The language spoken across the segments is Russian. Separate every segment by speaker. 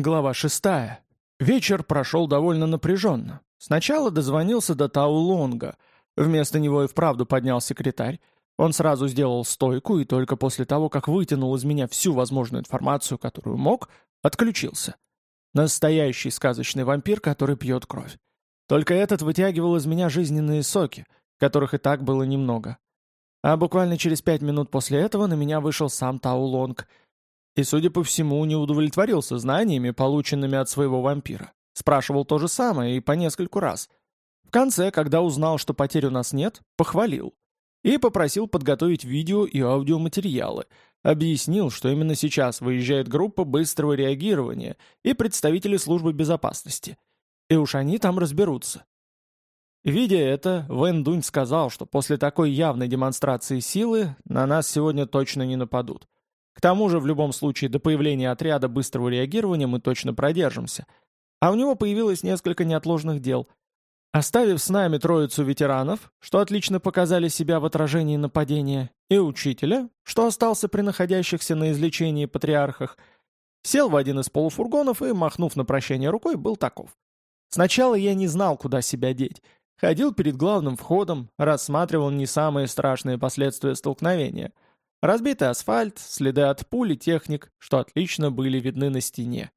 Speaker 1: Глава шестая. Вечер прошел довольно напряженно. Сначала дозвонился до Таулонга. Вместо него и вправду поднял секретарь. Он сразу сделал стойку и только после того, как вытянул из меня всю возможную информацию, которую мог, отключился. Настоящий сказочный вампир, который пьет кровь. Только этот вытягивал из меня жизненные соки, которых и так было немного. А буквально через пять минут после этого на меня вышел сам Таулонг — и, судя по всему, не удовлетворился знаниями, полученными от своего вампира. Спрашивал то же самое и по нескольку раз. В конце, когда узнал, что потерь у нас нет, похвалил. И попросил подготовить видео и аудиоматериалы. Объяснил, что именно сейчас выезжает группа быстрого реагирования и представители службы безопасности. И уж они там разберутся. Видя это, Вэн Дунь сказал, что после такой явной демонстрации силы на нас сегодня точно не нападут. К тому же, в любом случае, до появления отряда быстрого реагирования мы точно продержимся. А у него появилось несколько неотложных дел. Оставив с нами троицу ветеранов, что отлично показали себя в отражении нападения, и учителя, что остался при находящихся на излечении патриархах, сел в один из полуфургонов и, махнув на прощание рукой, был таков. Сначала я не знал, куда себя деть. Ходил перед главным входом, рассматривал не самые страшные последствия столкновения — Разбитый асфальт, следы от пули техник, что отлично были видны на стене.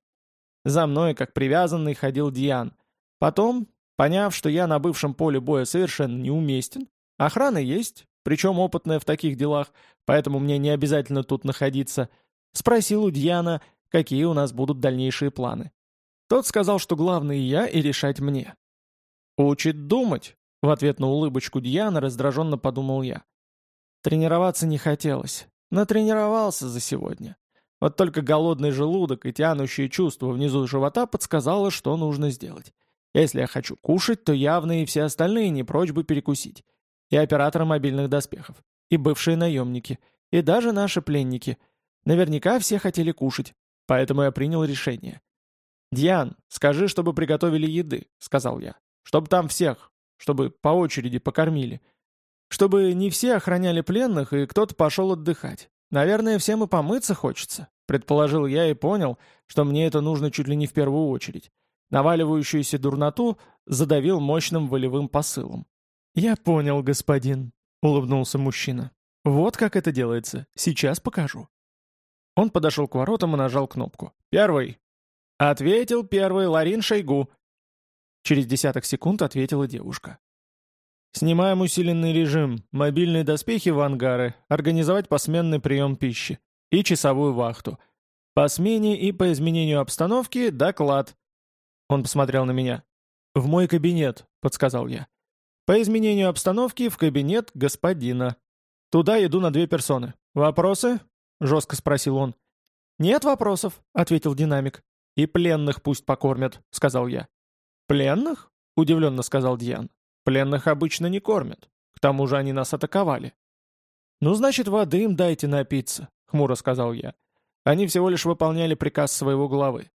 Speaker 1: За мной, как привязанный, ходил Диан. Потом, поняв, что я на бывшем поле боя совершенно неуместен, охрана есть, причем опытная в таких делах, поэтому мне не обязательно тут находиться, спросил у Диана, какие у нас будут дальнейшие планы. Тот сказал, что главное я и решать мне. «Учит думать», — в ответ на улыбочку Диана раздраженно подумал я. Тренироваться не хотелось. Натренировался за сегодня. Вот только голодный желудок и тянущее чувство внизу живота подсказало, что нужно сделать. Если я хочу кушать, то явно и все остальные не прочь бы перекусить. И операторы мобильных доспехов, и бывшие наемники, и даже наши пленники. Наверняка все хотели кушать, поэтому я принял решение. «Диан, скажи, чтобы приготовили еды», — сказал я. «Чтобы там всех, чтобы по очереди покормили. Чтобы не все охраняли пленных, и кто-то пошел отдыхать. Наверное, всем и помыться хочется. Предположил я и понял, что мне это нужно чуть ли не в первую очередь. Наваливающуюся дурноту задавил мощным волевым посылом. «Я понял, господин», — улыбнулся мужчина. «Вот как это делается. Сейчас покажу». Он подошел к воротам и нажал кнопку. «Первый». «Ответил первый Ларин Шойгу». Через десяток секунд ответила девушка. Снимаем усиленный режим, мобильные доспехи в ангары, организовать посменный прием пищи и часовую вахту. По смене и по изменению обстановки доклад. Он посмотрел на меня. «В мой кабинет», — подсказал я. «По изменению обстановки в кабинет господина. Туда иду на две персоны. Вопросы?» — жестко спросил он. «Нет вопросов», — ответил динамик. «И пленных пусть покормят», — сказал я. «Пленных?» — удивленно сказал Диан. Пленных обычно не кормят. К тому же они нас атаковали. «Ну, значит, воды им дайте напиться», — хмуро сказал я. Они всего лишь выполняли приказ своего главы.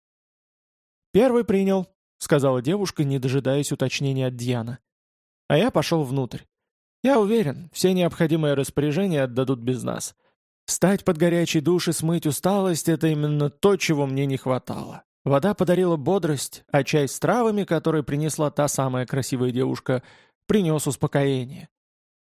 Speaker 1: «Первый принял», — сказала девушка, не дожидаясь уточнения от Дьяна. А я пошел внутрь. Я уверен, все необходимые распоряжения отдадут без нас. Стать под горячий душ и смыть усталость — это именно то, чего мне не хватало. Вода подарила бодрость, а чай с травами, который принесла та самая красивая девушка, принес успокоение.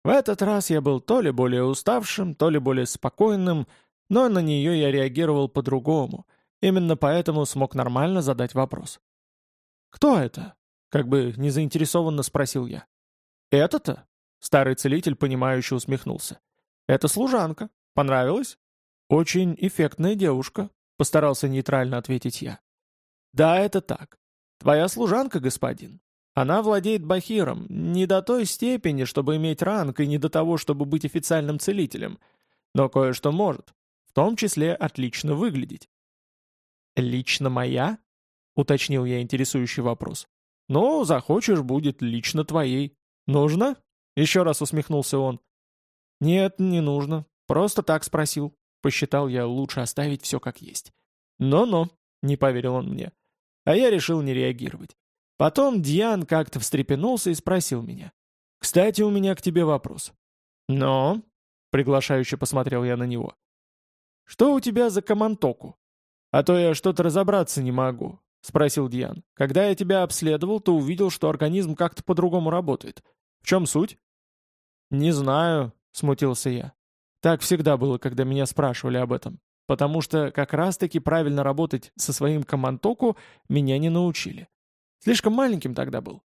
Speaker 1: В этот раз я был то ли более уставшим, то ли более спокойным, но на нее я реагировал по-другому. Именно поэтому смог нормально задать вопрос. «Кто это?» — как бы незаинтересованно спросил я. «Это-то?» — старый целитель, понимающе усмехнулся. «Это служанка. Понравилось?» «Очень эффектная девушка», — постарался нейтрально ответить я. «Да, это так. Твоя служанка, господин. Она владеет бахиром, не до той степени, чтобы иметь ранг, и не до того, чтобы быть официальным целителем. Но кое-что может, в том числе отлично выглядеть». «Лично моя?» — уточнил я интересующий вопрос. «Ну, захочешь, будет лично твоей. Нужно?» — еще раз усмехнулся он. «Нет, не нужно. Просто так спросил. Посчитал я лучше оставить все как есть». «Но-но», — не поверил он мне. А я решил не реагировать. Потом Диан как-то встрепенулся и спросил меня. «Кстати, у меня к тебе вопрос». «Но?» — приглашающе посмотрел я на него. «Что у тебя за комантоку?» «А то я что-то разобраться не могу», — спросил Диан. «Когда я тебя обследовал, то увидел, что организм как-то по-другому работает. В чем суть?» «Не знаю», — смутился я. Так всегда было, когда меня спрашивали об этом. Потому что как раз-таки правильно работать со своим командоку меня не научили. Слишком маленьким тогда был.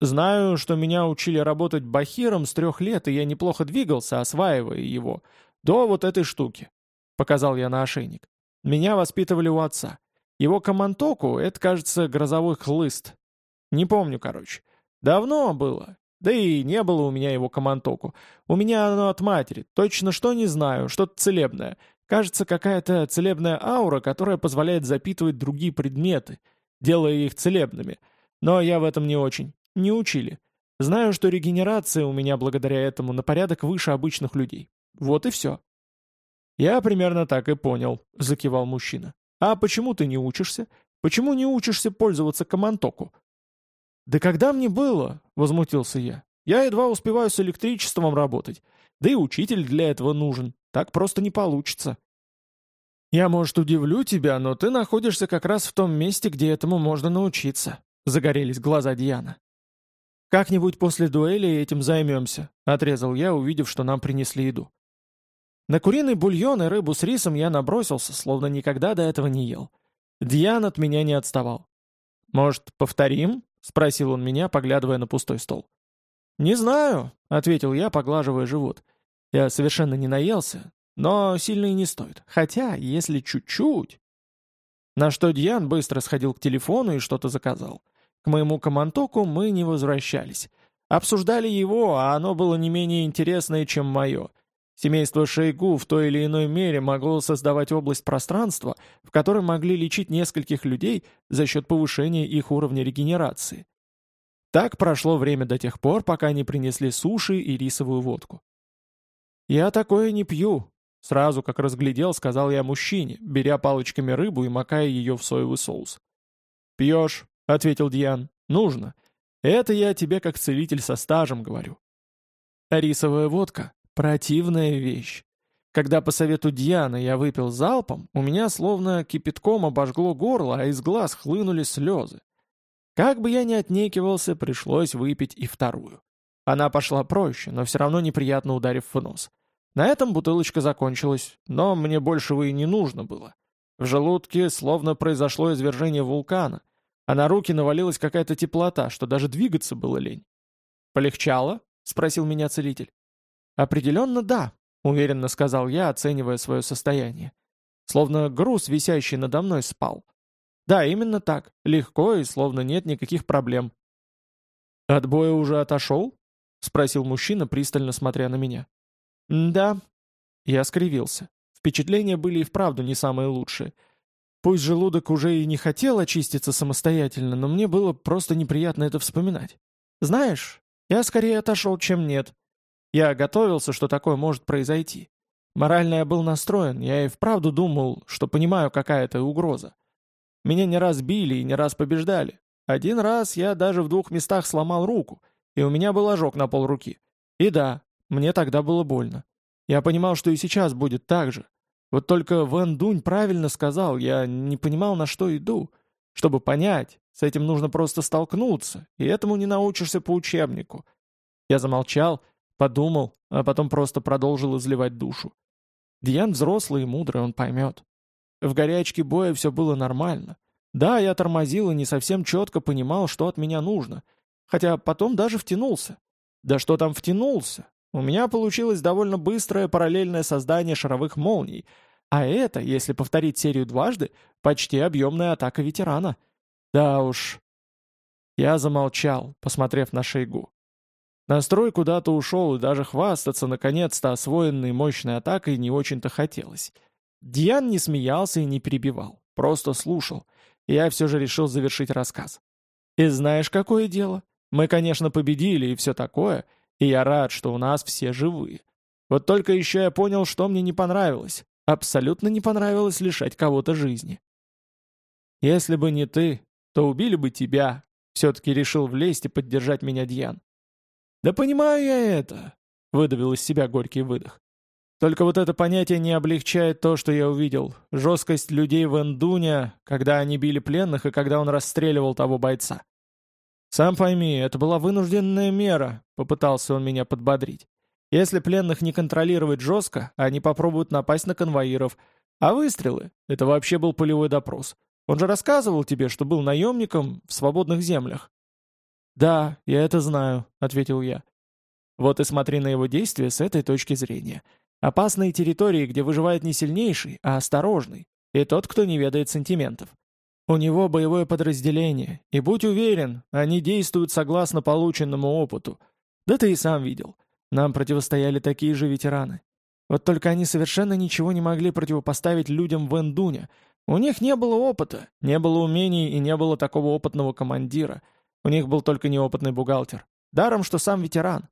Speaker 1: Знаю, что меня учили работать бахиром с трех лет, и я неплохо двигался, осваивая его. До вот этой штуки. Показал я на ошейник. Меня воспитывали у отца. Его командоку — это, кажется, грозовой хлыст. Не помню, короче. Давно было. Да и не было у меня его командоку. У меня оно от матери. Точно что не знаю, что-то целебное. Кажется, какая-то целебная аура, которая позволяет запитывать другие предметы, делая их целебными. Но я в этом не очень. Не учили. Знаю, что регенерация у меня благодаря этому на порядок выше обычных людей. Вот и все. «Я примерно так и понял», — закивал мужчина. «А почему ты не учишься? Почему не учишься пользоваться комантоку?» «Да когда мне было?» — возмутился я. «Я едва успеваю с электричеством работать. Да и учитель для этого нужен. Так просто не получится». «Я, может, удивлю тебя, но ты находишься как раз в том месте, где этому можно научиться», — загорелись глаза Диана. «Как-нибудь после дуэли этим займемся», — отрезал я, увидев, что нам принесли еду. На куриный бульон и рыбу с рисом я набросился, словно никогда до этого не ел. Диан от меня не отставал. «Может, повторим?» — спросил он меня, поглядывая на пустой стол. «Не знаю», — ответил я, поглаживая живот. «Я совершенно не наелся, но сильно и не стоит. Хотя, если чуть-чуть...» На что Диан быстро сходил к телефону и что-то заказал. К моему командоку мы не возвращались. Обсуждали его, а оно было не менее интересное, чем мое. Семейство Шейгу в той или иной мере могло создавать область пространства, в которой могли лечить нескольких людей за счет повышения их уровня регенерации. Так прошло время до тех пор, пока не принесли суши и рисовую водку. «Я такое не пью», — сразу как разглядел, сказал я мужчине, беря палочками рыбу и макая ее в соевый соус. «Пьешь», — ответил Диан. «Нужно. Это я тебе как целитель со стажем говорю». Рисовая водка — противная вещь. Когда по совету Дианы я выпил залпом, у меня словно кипятком обожгло горло, а из глаз хлынули слезы. Как бы я ни отнекивался, пришлось выпить и вторую. Она пошла проще, но все равно неприятно ударив в нос. На этом бутылочка закончилась, но мне большего и не нужно было. В желудке словно произошло извержение вулкана, а на руки навалилась какая-то теплота, что даже двигаться было лень. «Полегчало?» — спросил меня целитель. «Определенно да», — уверенно сказал я, оценивая свое состояние. Словно груз, висящий надо мной, спал. Да, именно так, легко и словно нет никаких проблем. «От боя уже отошел?» — спросил мужчина, пристально смотря на меня. «Да». Я скривился. Впечатления были и вправду не самые лучшие — Пусть желудок уже и не хотел очиститься самостоятельно, но мне было просто неприятно это вспоминать. Знаешь, я скорее отошел, чем нет. Я готовился, что такое может произойти. Морально я был настроен, я и вправду думал, что понимаю, какая это угроза. Меня не раз били и не раз побеждали. Один раз я даже в двух местах сломал руку, и у меня был ожог на пол руки. И да, мне тогда было больно. Я понимал, что и сейчас будет так же. Вот только Ван Дунь правильно сказал, я не понимал, на что иду. Чтобы понять, с этим нужно просто столкнуться, и этому не научишься по учебнику. Я замолчал, подумал, а потом просто продолжил изливать душу. Диан взрослый и мудрый, он поймет. В горячке боя все было нормально. Да, я тормозил и не совсем четко понимал, что от меня нужно. Хотя потом даже втянулся. Да что там втянулся? У меня получилось довольно быстрое параллельное создание шаровых молний, а это, если повторить серию дважды, почти объемная атака ветерана. Да уж. Я замолчал, посмотрев на Шейгу. Настрой куда-то ушел, и даже хвастаться наконец-то освоенной мощной атакой не очень-то хотелось. Диан не смеялся и не перебивал, просто слушал. Я все же решил завершить рассказ. И знаешь, какое дело? Мы, конечно, победили и все такое, и я рад, что у нас все живые. Вот только еще я понял, что мне не понравилось. Абсолютно не понравилось лишать кого-то жизни. Если бы не ты, то убили бы тебя, все-таки решил влезть и поддержать меня Дьян. «Да понимаю я это», — выдавил из себя горький выдох. Только вот это понятие не облегчает то, что я увидел. Жесткость людей в Эндуне, когда они били пленных и когда он расстреливал того бойца. «Сам пойми, это была вынужденная мера», — попытался он меня подбодрить. «Если пленных не контролировать жестко, они попробуют напасть на конвоиров. А выстрелы — это вообще был полевой допрос. Он же рассказывал тебе, что был наемником в свободных землях». «Да, я это знаю», — ответил я. «Вот и смотри на его действия с этой точки зрения. Опасные территории, где выживает не сильнейший, а осторожный, и тот, кто не ведает сантиментов. У него боевое подразделение, и будь уверен, они действуют согласно полученному опыту. Да ты и сам видел. Нам противостояли такие же ветераны. Вот только они совершенно ничего не могли противопоставить людям в Эндуне. У них не было опыта, не было умений и не было такого опытного командира. У них был только неопытный бухгалтер. Даром, что сам ветеран.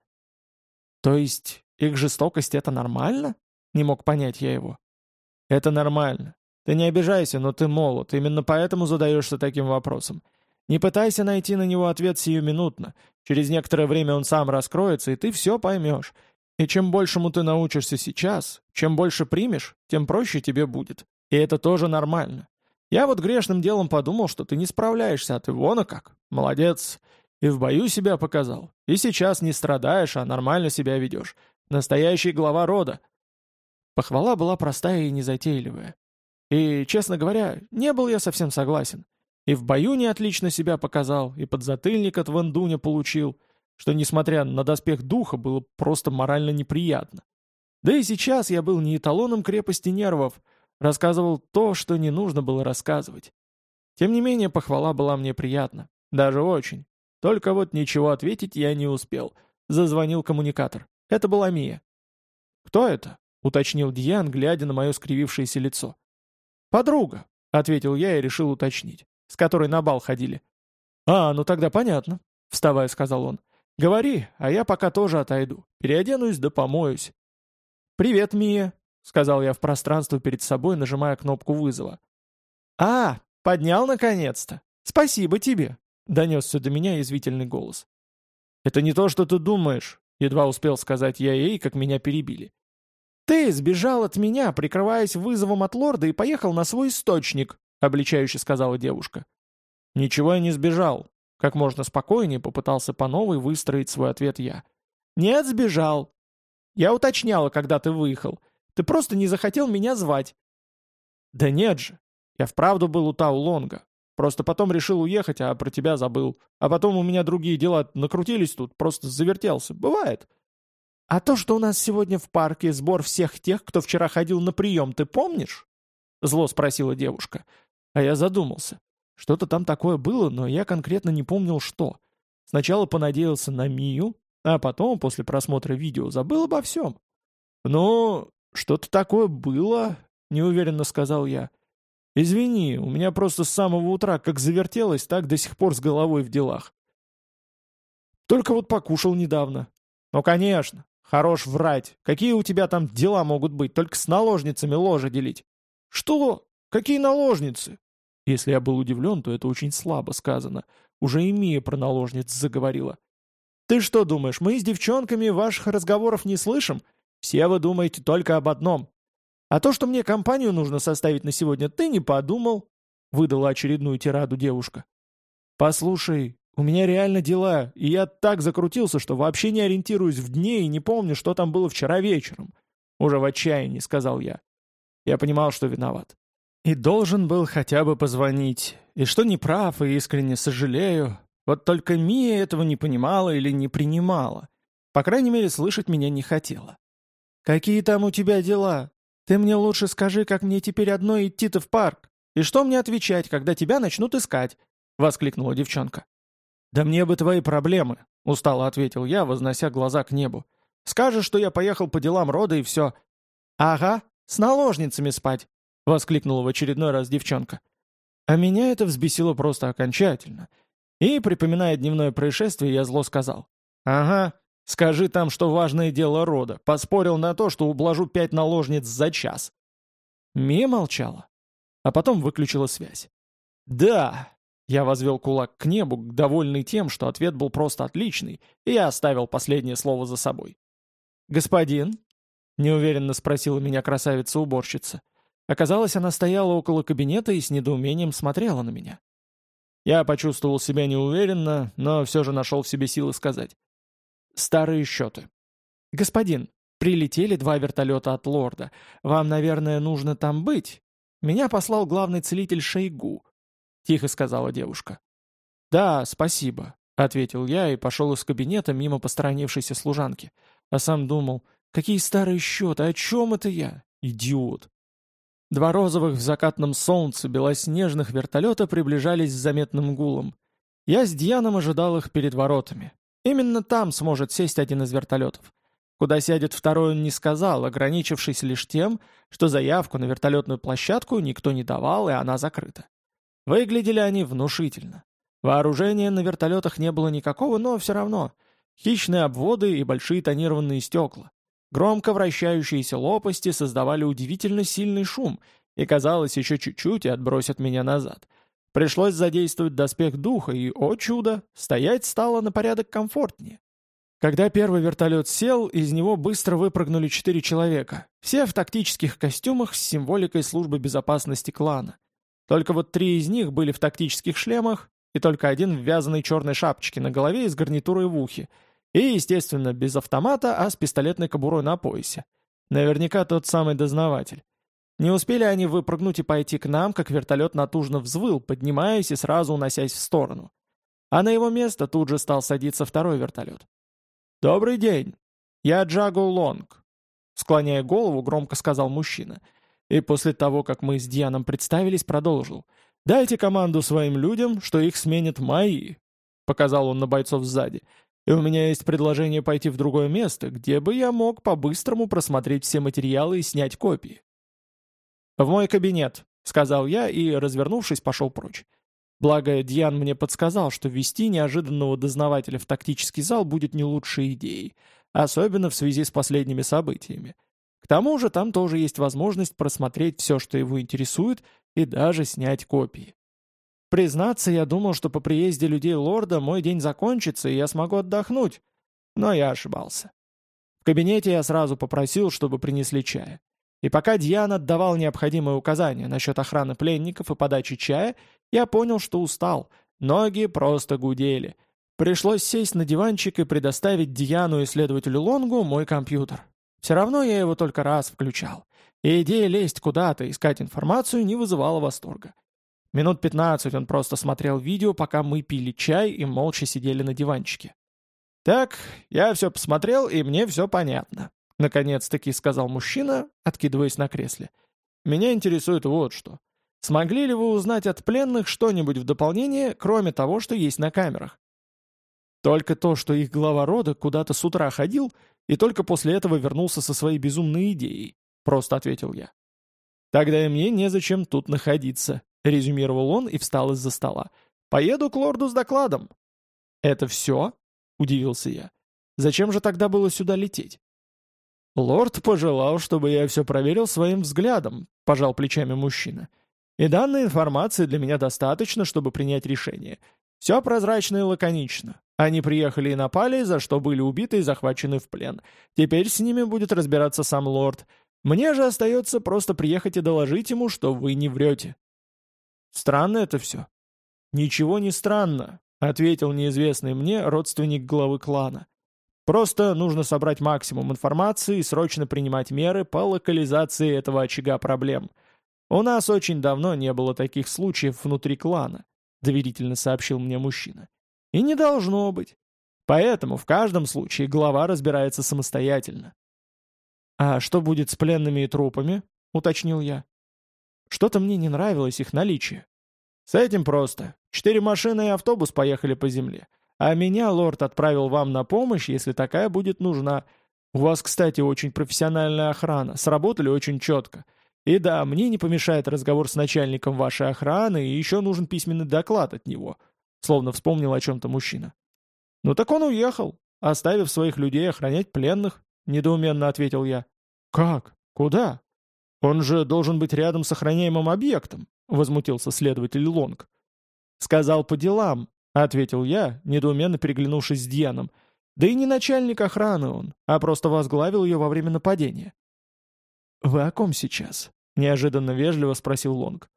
Speaker 1: То есть их жестокость — это нормально? Не мог понять я его. Это нормально. Ты не обижайся, но ты молод, именно поэтому задаешься таким вопросом. Не пытайся найти на него ответ сиюминутно. Через некоторое время он сам раскроется, и ты все поймешь. И чем большему ты научишься сейчас, чем больше примешь, тем проще тебе будет. И это тоже нормально. Я вот грешным делом подумал, что ты не справляешься, а ты вон а как. Молодец. И в бою себя показал. И сейчас не страдаешь, а нормально себя ведешь. Настоящий глава рода. Похвала была простая и незатейливая. И, честно говоря, не был я совсем согласен. И в бою не отлично себя показал, и подзатыльник от Вандуня получил, что, несмотря на доспех духа, было просто морально неприятно. Да и сейчас я был не эталоном крепости нервов, рассказывал то, что не нужно было рассказывать. Тем не менее, похвала была мне приятна, даже очень. Только вот ничего ответить я не успел. Зазвонил коммуникатор. Это была Мия. «Кто это?» — уточнил Дьян, глядя на мое скривившееся лицо. «Подруга», — ответил я и решил уточнить, с которой на бал ходили. «А, ну тогда понятно», — вставая сказал он. «Говори, а я пока тоже отойду. Переоденусь да помоюсь». «Привет, Мия», — сказал я в пространство перед собой, нажимая кнопку вызова. «А, поднял наконец-то! Спасибо тебе!» — донесся до меня язвительный голос. «Это не то, что ты думаешь», Едва успел сказать я ей, как меня перебили. «Ты сбежал от меня, прикрываясь вызовом от лорда, и поехал на свой источник», — обличающе сказала девушка. «Ничего я не сбежал», — как можно спокойнее попытался по новой выстроить свой ответ я. «Нет, сбежал. Я уточняла, когда ты выехал. Ты просто не захотел меня звать». «Да нет же. Я вправду был у Таулонга. Просто потом решил уехать, а про тебя забыл. А потом у меня другие дела накрутились тут, просто завертелся. Бывает. А то, что у нас сегодня в парке сбор всех тех, кто вчера ходил на прием, ты помнишь? Зло спросила девушка. А я задумался. Что-то там такое было, но я конкретно не помнил, что. Сначала понадеялся на Мию, а потом, после просмотра видео, забыл обо всем. «Ну, что-то такое было», — неуверенно сказал я. «Извини, у меня просто с самого утра как завертелось, так до сих пор с головой в делах. Только вот покушал недавно. Ну, конечно, хорош врать. Какие у тебя там дела могут быть? Только с наложницами ложа делить». «Что? Какие наложницы?» Если я был удивлен, то это очень слабо сказано. Уже и Мия про наложниц заговорила. «Ты что думаешь, мы с девчонками ваших разговоров не слышим? Все вы думаете только об одном. А то, что мне компанию нужно составить на сегодня, ты не подумал?» — выдала очередную тираду девушка. «Послушай, у меня реально дела, и я так закрутился, что вообще не ориентируюсь в дне и не помню, что там было вчера вечером». Уже в отчаянии сказал я. Я понимал, что виноват. И должен был хотя бы позвонить. И что не прав, и искренне сожалею. Вот только Мия этого не понимала или не принимала. По крайней мере, слышать меня не хотела. «Какие там у тебя дела?» «Ты мне лучше скажи, как мне теперь одной идти-то в парк? И что мне отвечать, когда тебя начнут искать?» — воскликнула девчонка. «Да мне бы твои проблемы», — устало ответил я, вознося глаза к небу. «Скажешь, что я поехал по делам рода и все». «Ага, с наложницами спать», — воскликнула в очередной раз девчонка. А меня это взбесило просто окончательно. И, припоминая дневное происшествие, я зло сказал. «Ага, Скажи там, что важное дело рода. Поспорил на то, что ублажу пять наложниц за час». Мия молчала, а потом выключила связь. «Да!» Я возвел кулак к небу, довольный тем, что ответ был просто отличный, и я оставил последнее слово за собой. «Господин?» — неуверенно спросила меня красавица-уборщица. Оказалось, она стояла около кабинета и с недоумением смотрела на меня. Я почувствовал себя неуверенно, но все же нашел в себе силы сказать. «Старые счеты». «Господин, прилетели два вертолета от лорда. Вам, наверное, нужно там быть. Меня послал главный целитель Шейгу», — тихо сказала девушка. «Да, спасибо», — ответил я и пошел из кабинета мимо посторонившейся служанки. А сам думал, какие старые счеты, о чем это я? Идиот. Два розовых в закатном солнце белоснежных вертолета приближались с заметным гулом. Я с Дьяном ожидал их перед воротами. Именно там сможет сесть один из вертолетов. Куда сядет второй он не сказал, ограничившись лишь тем, что заявку на вертолетную площадку никто не давал, и она закрыта. Выглядели они внушительно. Вооружения на вертолетах не было никакого, но все равно. Хищные обводы и большие тонированные стекла. Громко вращающиеся лопасти создавали удивительно сильный шум, и казалось, еще чуть-чуть и отбросят меня назад. Пришлось задействовать доспех духа, и, о чудо, стоять стало на порядок комфортнее. Когда первый вертолет сел, из него быстро выпрыгнули четыре человека, все в тактических костюмах с символикой службы безопасности клана. Только вот три из них были в тактических шлемах, и только один в вязаной черной шапочке на голове и с гарнитурой в ухе — и, естественно, без автомата, а с пистолетной кобурой на поясе. Наверняка тот самый дознаватель. Не успели они выпрыгнуть и пойти к нам, как вертолет натужно взвыл, поднимаясь и сразу уносясь в сторону. А на его место тут же стал садиться второй вертолет. «Добрый день. Я Джаго Лонг», — склоняя голову, громко сказал мужчина. И после того, как мы с Дианом представились, продолжил. «Дайте команду своим людям, что их сменят мои», — показал он на бойцов сзади. И у меня есть предложение пойти в другое место, где бы я мог по-быстрому просмотреть все материалы и снять копии. «В мой кабинет», — сказал я и, развернувшись, пошел прочь. Благо, Дьян мне подсказал, что ввести неожиданного дознавателя в тактический зал будет не лучшей идеей, особенно в связи с последними событиями. К тому же там тоже есть возможность просмотреть все, что его интересует, и даже снять копии. Признаться, я думал, что по приезде людей лорда мой день закончится, и я смогу отдохнуть. Но я ошибался. В кабинете я сразу попросил, чтобы принесли чая. И пока Дьян отдавал необходимые указания насчет охраны пленников и подачи чая, я понял, что устал. Ноги просто гудели. Пришлось сесть на диванчик и предоставить Дьяну и следователю Лонгу мой компьютер. Все равно я его только раз включал. И идея лезть куда-то, искать информацию не вызывала восторга. Минут 15 он просто смотрел видео, пока мы пили чай и молча сидели на диванчике. «Так, я все посмотрел, и мне все понятно», — наконец-таки сказал мужчина, откидываясь на кресле. «Меня интересует вот что. Смогли ли вы узнать от пленных что-нибудь в дополнение, кроме того, что есть на камерах?» «Только то, что их глава рода куда-то с утра ходил, и только после этого вернулся со своей безумной идеей», — просто ответил я. «Тогда и мне незачем тут находиться. Резюмировал он и встал из-за стола. «Поеду к лорду с докладом». «Это все?» — удивился я. «Зачем же тогда было сюда лететь?» «Лорд пожелал, чтобы я все проверил своим взглядом», — пожал плечами мужчина. «И данной информации для меня достаточно, чтобы принять решение. Все прозрачно и лаконично. Они приехали и напали, за что были убиты и захвачены в плен. Теперь с ними будет разбираться сам лорд. Мне же остается просто приехать и доложить ему, что вы не врете». Странно это все. Ничего не странно, ответил неизвестный мне родственник главы клана. Просто нужно собрать максимум информации и срочно принимать меры по локализации этого очага проблем. У нас очень давно не было таких случаев внутри клана, доверительно сообщил мне мужчина. И не должно быть. Поэтому в каждом случае глава разбирается самостоятельно. «А что будет с пленными и трупами?» — уточнил я. Что-то мне не нравилось их наличие. С этим просто. Четыре машины и автобус поехали по земле. А меня лорд отправил вам на помощь, если такая будет нужна. У вас, кстати, очень профессиональная охрана. Сработали очень четко. И да, мне не помешает разговор с начальником вашей охраны, и еще нужен письменный доклад от него. Словно вспомнил о чем-то мужчина. Ну так он уехал, оставив своих людей охранять пленных, недоуменно ответил я. Как? Куда? «Он же должен быть рядом с охраняемым объектом», — возмутился следователь Лонг. «Сказал по делам», — ответил я, недоуменно переглянувшись с Дианом. «Да и не начальник охраны он, а просто возглавил ее во время нападения. «Вы о ком сейчас?» — неожиданно вежливо спросил Лонг.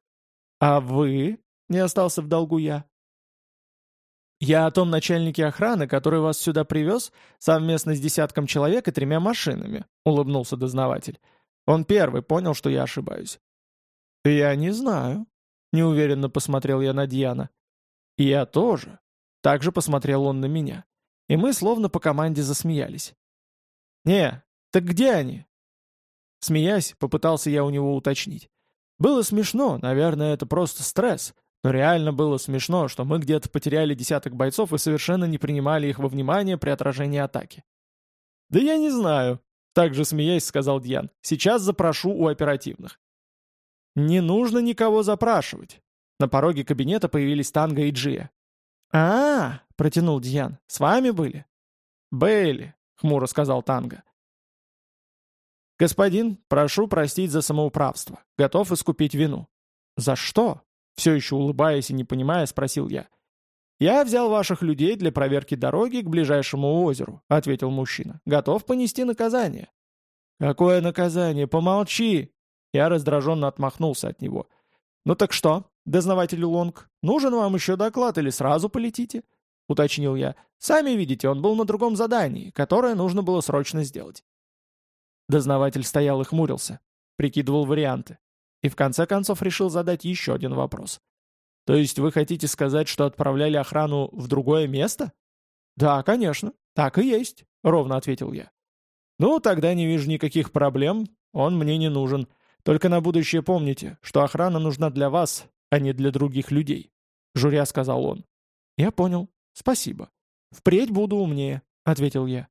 Speaker 1: «А вы?» — не остался в долгу я. «Я о том начальнике охраны, который вас сюда привез, совместно с десятком человек и тремя машинами», — улыбнулся дознаватель. «Он первый понял, что я ошибаюсь». «Я не знаю», — неуверенно посмотрел я на Дьяна. «Я тоже». Также посмотрел он на меня. И мы словно по команде засмеялись. «Не, так где они?» Смеясь, попытался я у него уточнить. Было смешно, наверное, это просто стресс, но реально было смешно, что мы где-то потеряли десяток бойцов и совершенно не принимали их во внимание при отражении атаки. «Да я не знаю», — также смеясь сказал Дьян. «Сейчас запрошу у оперативных». «Не нужно никого запрашивать». На пороге кабинета появились Танго и Джия. «А, -а — протянул Дьян, — с вами были?» «Были», — хмуро сказал Танго. «Господин, прошу простить за самоуправство. Готов искупить вину». «За что?» Все еще улыбаясь и не понимая, спросил я. «Я взял ваших людей для проверки дороги к ближайшему озеру», — ответил мужчина. «Готов понести наказание». «Какое наказание? Помолчи!» Я раздраженно отмахнулся от него. «Ну так что, дознаватель Лонг, нужен вам еще доклад или сразу полетите?» — уточнил я. «Сами видите, он был на другом задании, которое нужно было срочно сделать». Дознаватель стоял и хмурился, прикидывал варианты. И в конце концов решил задать еще один вопрос. «То есть вы хотите сказать, что отправляли охрану в другое место?» «Да, конечно, так и есть», — ровно ответил я. «Ну, тогда не вижу никаких проблем, он мне не нужен. Только на будущее помните, что охрана нужна для вас, а не для других людей», — журя сказал он. «Я понял. Спасибо. Впредь буду умнее», — ответил я.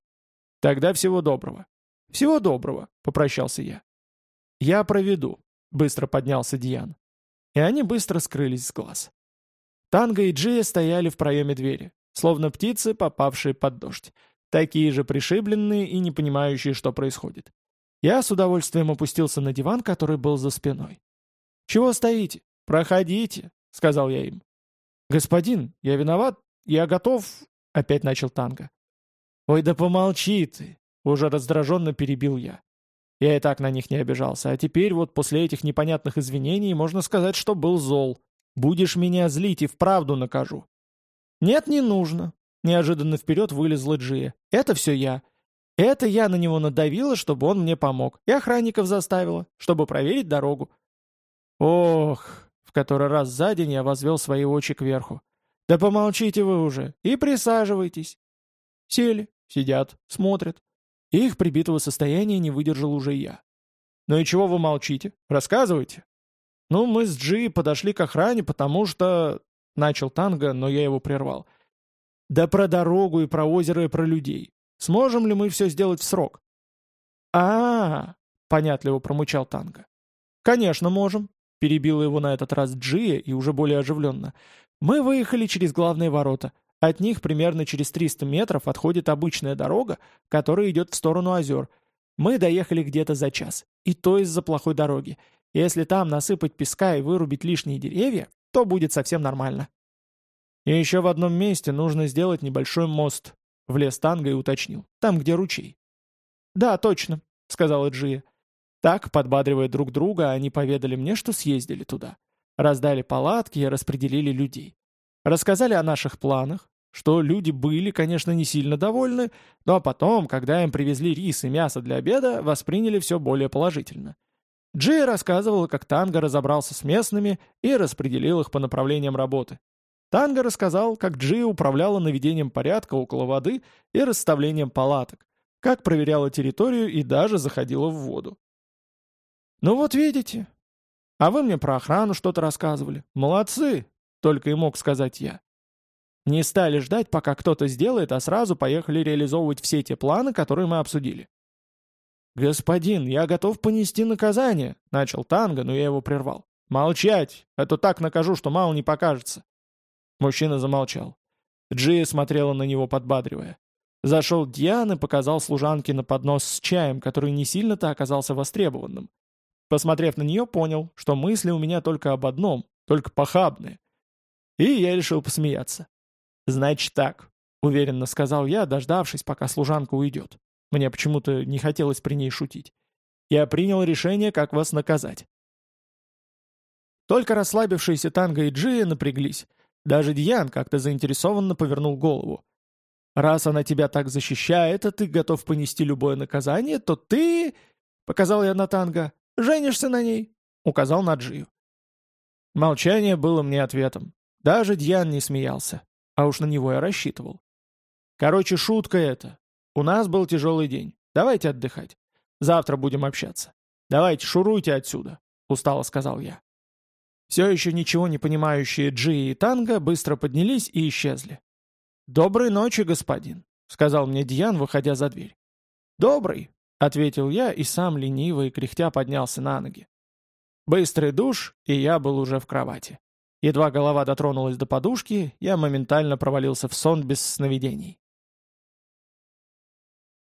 Speaker 1: «Тогда всего доброго». «Всего доброго», — попрощался я. «Я проведу», — быстро поднялся Диан. И они быстро скрылись с глаз. Танго и Джия стояли в проеме двери, словно птицы, попавшие под дождь. Такие же пришибленные и не понимающие, что происходит. Я с удовольствием опустился на диван, который был за спиной. «Чего стоите? Проходите», — сказал я им. «Господин, я виноват, я готов...» — опять начал Танго. «Ой, да помолчи ты!» Уже раздраженно перебил я. Я и так на них не обижался, а теперь вот после этих непонятных извинений можно сказать, что был зол. Будешь меня злить и вправду накажу. Нет, не нужно. Неожиданно вперед вылезла Джия. Это все я. Это я на него надавила, чтобы он мне помог. И охранников заставила, чтобы проверить дорогу. Ох, в который раз за день я возвел свои очи кверху. Да помолчите вы уже и присаживайтесь. Сели, сидят, смотрят. Их прибитого состояния не выдержал уже я. «Ну и чего вы молчите? Рассказывайте!» «Ну, мы с Джи подошли к охране, потому что...» Начал Танго, но я его прервал. «Да про дорогу и про озеро и про людей. Сможем ли мы все сделать в срок?» а, -а, -а понятливо промычал Танго. «Конечно, можем», — перебила его на этот раз Джия и уже более оживленно. «Мы выехали через главные ворота. От них примерно через 300 метров отходит обычная дорога, которая идет в сторону озер. Мы доехали где-то за час, и то из-за плохой дороги. Если там насыпать песка и вырубить лишние деревья, то будет совсем нормально. И еще в одном месте нужно сделать небольшой мост. Влез танго и уточнил. Там, где ручей. «Да, точно», — сказала Джия. Так, подбадривая друг друга, они поведали мне, что съездили туда. Раздали палатки и распределили людей. Рассказали о наших планах, что люди были, конечно, не сильно довольны, но потом, когда им привезли рис и мясо для обеда, восприняли все более положительно. Джей рассказывал, как Танго разобрался с местными и распределил их по направлениям работы. Танго рассказал, как Джи управляла наведением порядка около воды и расставлением палаток, как проверяла территорию и даже заходила в воду. «Ну вот видите. А вы мне про охрану что-то рассказывали. Молодцы!» Только и мог сказать я. Не стали ждать, пока кто-то сделает, а сразу поехали реализовывать все те планы, которые мы обсудили. «Господин, я готов понести наказание», — начал Танго, но я его прервал. «Молчать, а то так накажу, что мало не покажется». Мужчина замолчал. Джия смотрела на него, подбадривая. Зашел Диан и показал служанке на поднос с чаем, который не сильно-то оказался востребованным. Посмотрев на нее, понял, что мысли у меня только об одном, только похабные. И я решил посмеяться. «Значит так», — уверенно сказал я, дождавшись, пока служанка уйдет. Мне почему-то не хотелось при ней шутить. Я принял решение, как вас наказать. Только расслабившиеся Танго и Джия напряглись. Даже Дьян как-то заинтересованно повернул голову. «Раз она тебя так защищает, а ты готов понести любое наказание, то ты...» — показал я на Танго. «Женишься на ней?» — указал на Джию. Молчание было мне ответом. Даже Дьян не смеялся. А уж на него я рассчитывал. Короче, шутка это. У нас был тяжелый день. Давайте отдыхать. Завтра будем общаться. Давайте, шуруйте отсюда, устало сказал я. Все еще ничего не понимающие Джи и Танго быстро поднялись и исчезли. «Доброй ночи, господин», — сказал мне Дьян, выходя за дверь. «Добрый», — ответил я и сам лениво и кряхтя поднялся на ноги. Быстрый душ, и я был уже в кровати. Едва голова дотронулась до подушки, я моментально провалился в сон без сновидений.